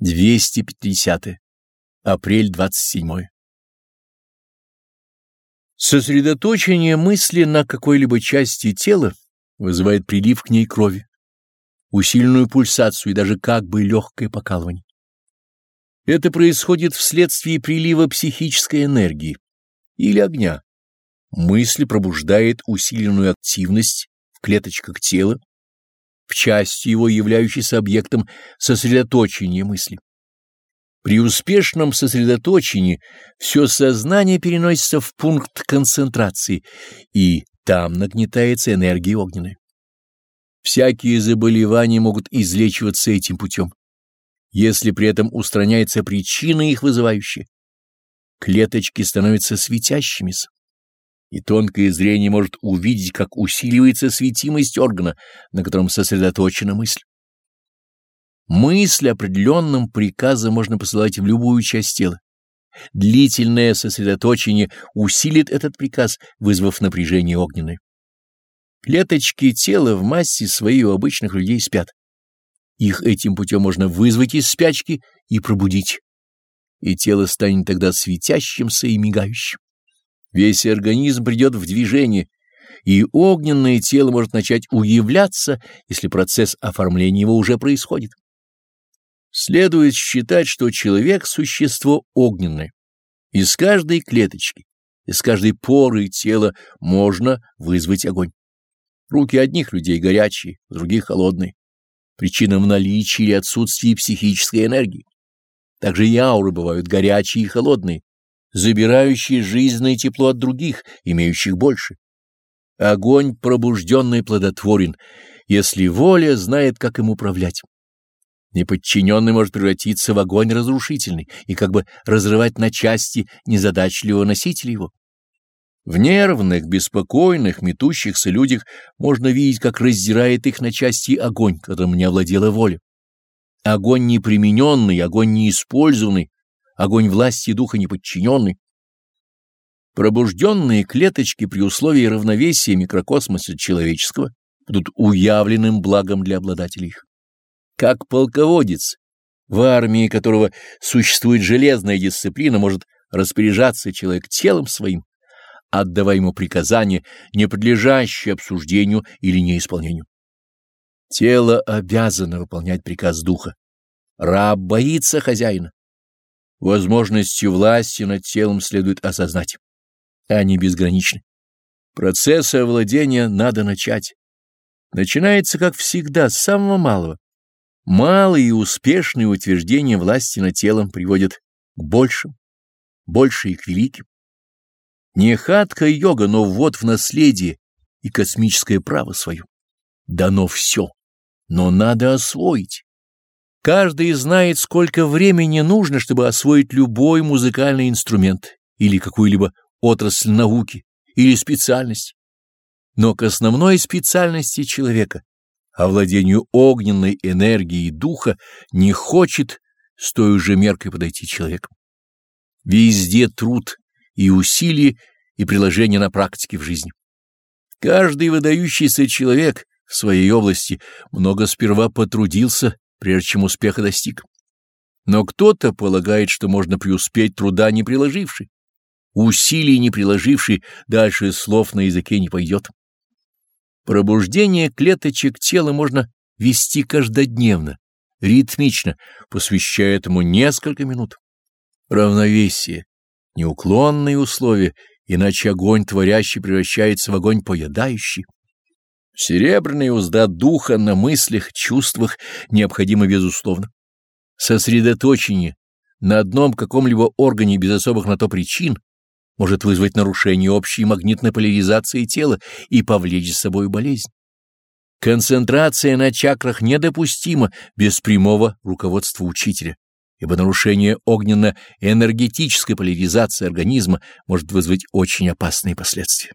250. Апрель 27. Сосредоточение мысли на какой-либо части тела вызывает прилив к ней крови, усиленную пульсацию и даже как бы легкое покалывание. Это происходит вследствие прилива психической энергии или огня. Мысль пробуждает усиленную активность в клеточках тела, в части его являющейся объектом сосредоточения мысли. При успешном сосредоточении все сознание переносится в пункт концентрации, и там нагнетается энергия огненная. Всякие заболевания могут излечиваться этим путем, если при этом устраняется причина их вызывающая. Клеточки становятся светящимися и тонкое зрение может увидеть, как усиливается светимость органа, на котором сосредоточена мысль. Мысль определенным приказом можно посылать в любую часть тела. Длительное сосредоточение усилит этот приказ, вызвав напряжение огненное. Клеточки тела в массе своей у обычных людей спят. Их этим путем можно вызвать из спячки и пробудить, и тело станет тогда светящимся и мигающим. Весь организм придет в движение, и огненное тело может начать уявляться, если процесс оформления его уже происходит. Следует считать, что человек — существо огненное. Из каждой клеточки, из каждой поры тела можно вызвать огонь. Руки одних людей горячие, других холодные. Причина в наличии или отсутствии психической энергии. Также и ауры бывают горячие и холодные, забирающие жизненное тепло от других, имеющих больше. Огонь пробужденный плодотворен, если воля знает, как им управлять. Неподчиненный может превратиться в огонь разрушительный и как бы разрывать на части незадачливого носителя его. В нервных, беспокойных, метущихся людях можно видеть, как раздирает их на части огонь, которым не овладела воля. Огонь непримененный, огонь неиспользованный, огонь власти духа неподчиненный. Пробужденные клеточки при условии равновесия микрокосмоса человеческого будут уявленным благом для обладателей их. Как полководец, в армии которого существует железная дисциплина, может распоряжаться человек телом своим, отдавая ему приказания, не подлежащие обсуждению или неисполнению. Тело обязано выполнять приказ духа. Раб боится хозяина. Возможности власти над телом следует осознать. Они безграничны. Процесс овладения надо начать. Начинается, как всегда, с самого малого. Малые и успешные утверждения власти над телом приводят к большим, больше и к великим. Не хатка йога, но ввод в наследие и космическое право свое. Дано все, но надо освоить. Каждый знает, сколько времени нужно, чтобы освоить любой музыкальный инструмент или какую-либо отрасль науки или специальность. Но к основной специальности человека, овладению огненной энергией духа, не хочет с той же меркой подойти человек. Везде труд и усилия и приложение на практике в жизни. Каждый выдающийся человек в своей области много сперва потрудился прежде чем успеха достиг. Но кто-то полагает, что можно преуспеть труда не приложивший, усилий не приложивший, дальше слов на языке не пойдет. Пробуждение клеточек тела можно вести каждодневно, ритмично, посвящая этому несколько минут. Равновесие, неуклонные условия, иначе огонь творящий превращается в огонь поедающий. Серебряная узда духа на мыслях, чувствах необходимо безусловно. Сосредоточение на одном каком-либо органе без особых на то причин может вызвать нарушение общей магнитной поляризации тела и повлечь с собой болезнь. Концентрация на чакрах недопустима без прямого руководства учителя, ибо нарушение огненно-энергетической поляризации организма может вызвать очень опасные последствия.